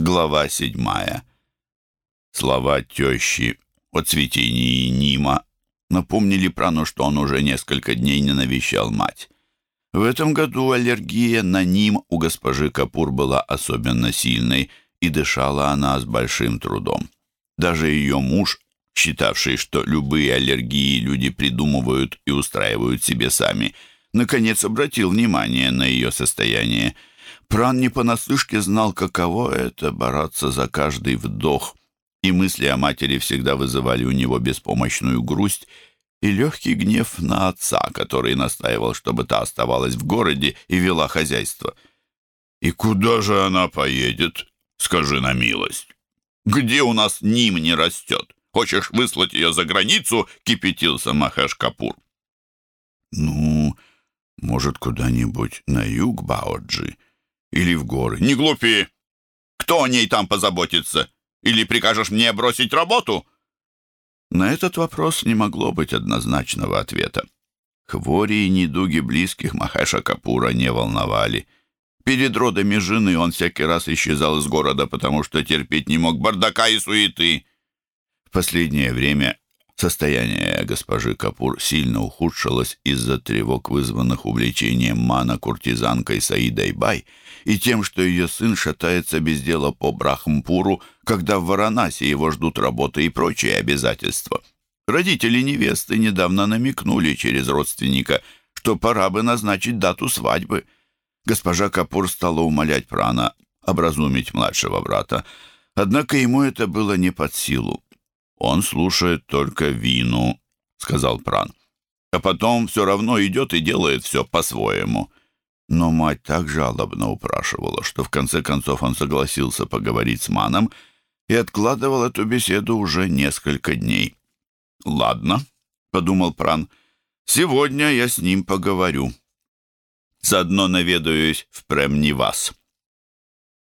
Глава седьмая. Слова тещи о цветении Нима напомнили Прану, что он уже несколько дней не навещал мать. В этом году аллергия на Ним у госпожи Капур была особенно сильной, и дышала она с большим трудом. Даже ее муж, считавший, что любые аллергии люди придумывают и устраивают себе сами, наконец обратил внимание на ее состояние – Пран не понаслышке знал, каково это — бороться за каждый вдох, и мысли о матери всегда вызывали у него беспомощную грусть и легкий гнев на отца, который настаивал, чтобы та оставалась в городе и вела хозяйство. «И куда же она поедет? Скажи на милость. Где у нас ним не растет? Хочешь выслать ее за границу?» — кипятился Махеш Капур. «Ну, может, куда-нибудь на юг Баоджи?» Или в горы. Не глупи! Кто о ней там позаботится? Или прикажешь мне бросить работу?» На этот вопрос не могло быть однозначного ответа. Хвори и недуги близких Махеша Капура не волновали. Перед родами жены он всякий раз исчезал из города, потому что терпеть не мог бардака и суеты. В последнее время Состояние госпожи Капур сильно ухудшилось из-за тревог, вызванных увлечением Мана куртизанкой Саидой Бай и тем, что ее сын шатается без дела по Брахмпуру, когда в Варанасе его ждут работы и прочие обязательства. Родители невесты недавно намекнули через родственника, что пора бы назначить дату свадьбы. Госпожа Капур стала умолять Прана образумить младшего брата, однако ему это было не под силу. «Он слушает только вину», — сказал Пран. «А потом все равно идет и делает все по-своему». Но мать так жалобно упрашивала, что в конце концов он согласился поговорить с Маном и откладывал эту беседу уже несколько дней. «Ладно», — подумал Пран, — «сегодня я с ним поговорю. Заодно наведаюсь в Премнивас».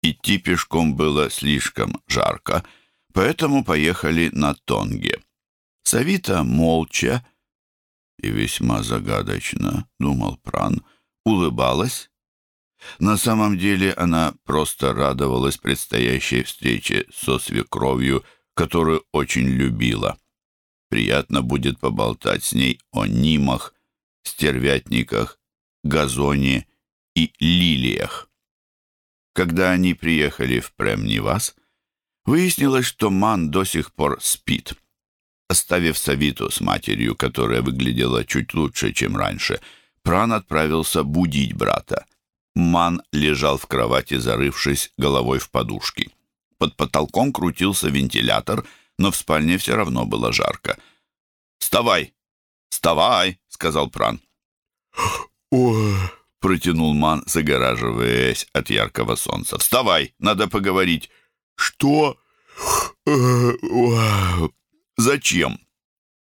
Идти пешком было слишком жарко, — поэтому поехали на Тонге. Савита молча и весьма загадочно, думал Пран, улыбалась. На самом деле она просто радовалась предстоящей встрече со свекровью, которую очень любила. Приятно будет поболтать с ней о нимах, стервятниках, газоне и лилиях. Когда они приехали в Премнивас, Выяснилось, что Ман до сих пор спит. Оставив Савиту с матерью, которая выглядела чуть лучше, чем раньше, Пран отправился будить брата. Ман лежал в кровати, зарывшись головой в подушки. Под потолком крутился вентилятор, но в спальне все равно было жарко. «Вставай! Вставай!» — сказал Пран. «Ой!» — протянул Ман, загораживаясь от яркого солнца. «Вставай! Надо поговорить!» «Что? Зачем?»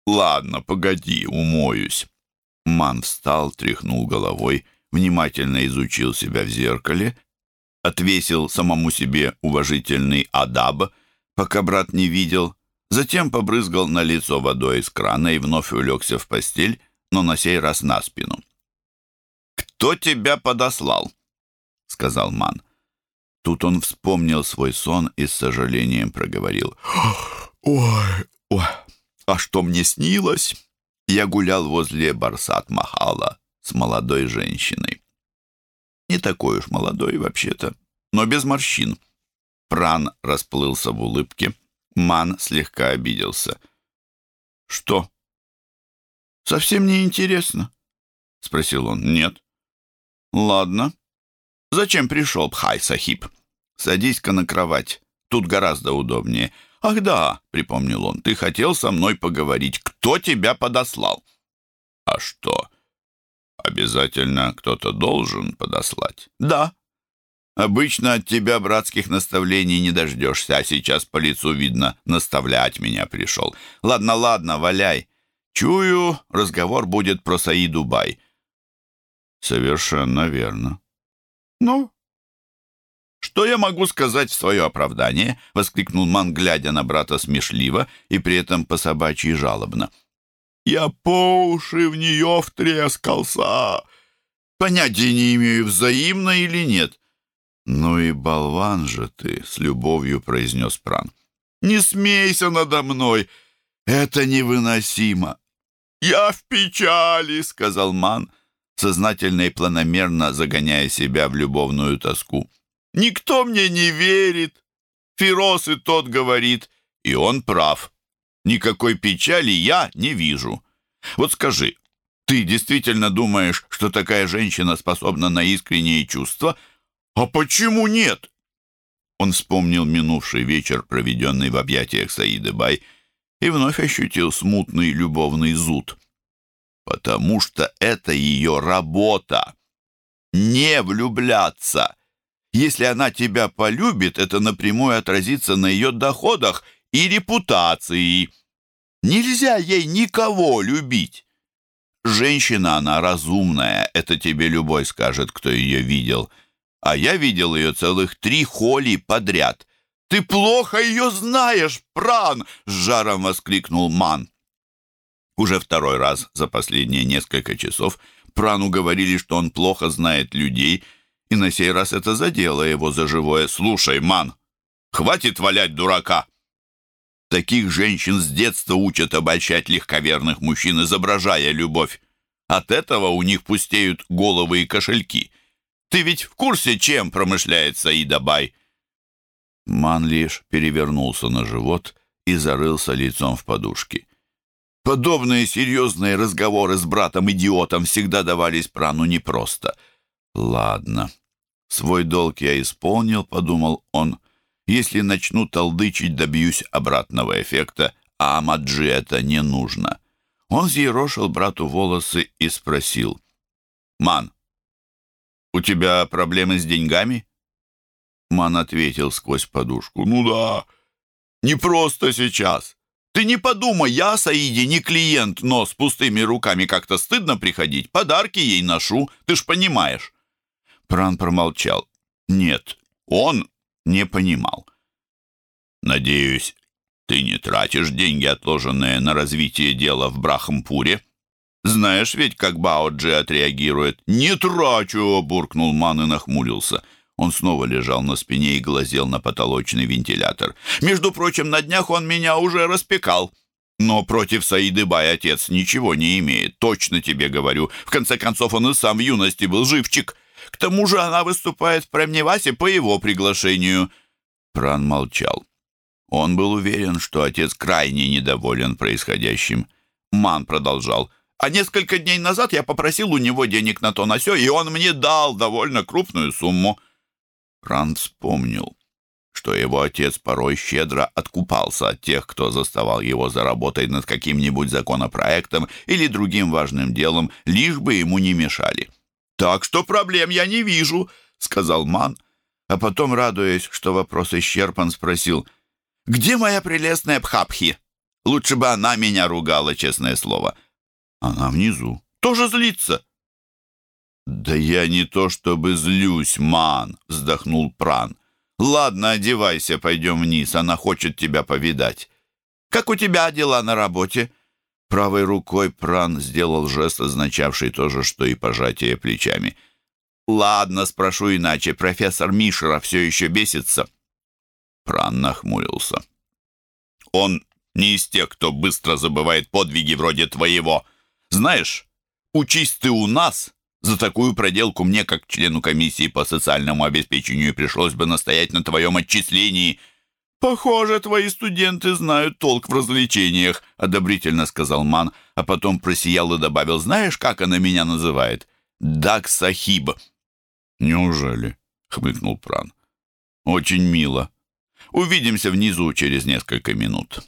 «Ладно, погоди, умоюсь». Ман встал, тряхнул головой, внимательно изучил себя в зеркале, отвесил самому себе уважительный адаб, пока брат не видел, затем побрызгал на лицо водой из крана и вновь улегся в постель, но на сей раз на спину. «Кто тебя подослал?» — сказал Ман. Тут он вспомнил свой сон и с сожалением проговорил. «Ой, ой, а что мне снилось? Я гулял возле Барсат-Махала с молодой женщиной. Не такой уж молодой вообще-то, но без морщин. Пран расплылся в улыбке. Ман слегка обиделся. «Что? Совсем не интересно?» — спросил он. «Нет». «Ладно. Зачем пришел Бхай-Сахиб?» Садись-ка на кровать. Тут гораздо удобнее. Ах да, припомнил он, ты хотел со мной поговорить. Кто тебя подослал? А что? Обязательно кто-то должен подослать? Да. Обычно от тебя братских наставлений не дождешься, а сейчас по лицу видно, наставлять меня пришел. Ладно, ладно, валяй. Чую, разговор будет про Саиду Бай. Совершенно верно. Ну, «Что я могу сказать в свое оправдание?» — воскликнул Ман, глядя на брата смешливо и при этом по собачьи жалобно. «Я по уши в нее втрескался!» «Понятия не имею, взаимно или нет. «Ну и болван же ты!» — с любовью произнес Пран. «Не смейся надо мной! Это невыносимо!» «Я в печали!» — сказал Ман, сознательно и планомерно загоняя себя в любовную тоску. «Никто мне не верит! Фирос и тот говорит, и он прав. Никакой печали я не вижу. Вот скажи, ты действительно думаешь, что такая женщина способна на искренние чувства? А почему нет?» Он вспомнил минувший вечер, проведенный в объятиях Саиды Бай, и вновь ощутил смутный любовный зуд. «Потому что это ее работа. Не влюбляться. Если она тебя полюбит, это напрямую отразится на ее доходах и репутации. Нельзя ей никого любить. Женщина она разумная, это тебе любой скажет, кто ее видел. А я видел ее целых три холи подряд. «Ты плохо ее знаешь, Пран!» — с жаром воскликнул Ман. Уже второй раз за последние несколько часов Прану говорили, что он плохо знает людей, и на сей раз это задело его за живое. «Слушай, Ман, хватит валять дурака!» Таких женщин с детства учат обольщать легковерных мужчин, изображая любовь. От этого у них пустеют головы и кошельки. Ты ведь в курсе, чем промышляет Саида Бай?» Ман лишь перевернулся на живот и зарылся лицом в подушки. Подобные серьезные разговоры с братом-идиотом всегда давались Прану непросто. «Ладно, свой долг я исполнил», — подумал он. Если начну толдычить, добьюсь обратного эффекта, а Амаджи это не нужно. Он зъерошил брату волосы и спросил. «Ман, у тебя проблемы с деньгами?» Ман ответил сквозь подушку. «Ну да, не просто сейчас. Ты не подумай, я, Саиди, не клиент, но с пустыми руками как-то стыдно приходить. Подарки ей ношу, ты ж понимаешь». Пран промолчал. «Нет, он не понимал. «Надеюсь, ты не тратишь деньги, отложенные на развитие дела в Брахампуре? Знаешь ведь, как Баоджи отреагирует?» «Не трачу!» — буркнул Ман и нахмурился. Он снова лежал на спине и глазел на потолочный вентилятор. «Между прочим, на днях он меня уже распекал». Но против Саиды Бай отец ничего не имеет, точно тебе говорю. В конце концов, он и сам в юности был живчик. К тому же она выступает в Премневасе по его приглашению». Пран молчал. Он был уверен, что отец крайне недоволен происходящим. Ман продолжал. «А несколько дней назад я попросил у него денег на то на сё, и он мне дал довольно крупную сумму». Пран вспомнил, что его отец порой щедро откупался от тех, кто заставал его за работой над каким-нибудь законопроектом или другим важным делом, лишь бы ему не мешали. «Так что проблем я не вижу», — сказал Ман, а потом, радуясь, что вопрос исчерпан, спросил, «Где моя прелестная Пхапхи? Лучше бы она меня ругала, честное слово». «Она внизу. Тоже злится». «Да я не то чтобы злюсь, Ман», — вздохнул Пран. «Ладно, одевайся, пойдем вниз, она хочет тебя повидать». «Как у тебя дела на работе?» Правой рукой Пран сделал жест, означавший то же, что и пожатие плечами. «Ладно, спрошу иначе. Профессор Мишера все еще бесится?» Пран нахмурился. «Он не из тех, кто быстро забывает подвиги вроде твоего. Знаешь, учись ты у нас, за такую проделку мне, как члену комиссии по социальному обеспечению, пришлось бы настоять на твоем отчислении». «Похоже, твои студенты знают толк в развлечениях», — одобрительно сказал Ман, а потом просиял и добавил, «Знаешь, как она меня называет?» «Дак Сахиб». «Неужели?» — хмыкнул Пран. «Очень мило. Увидимся внизу через несколько минут».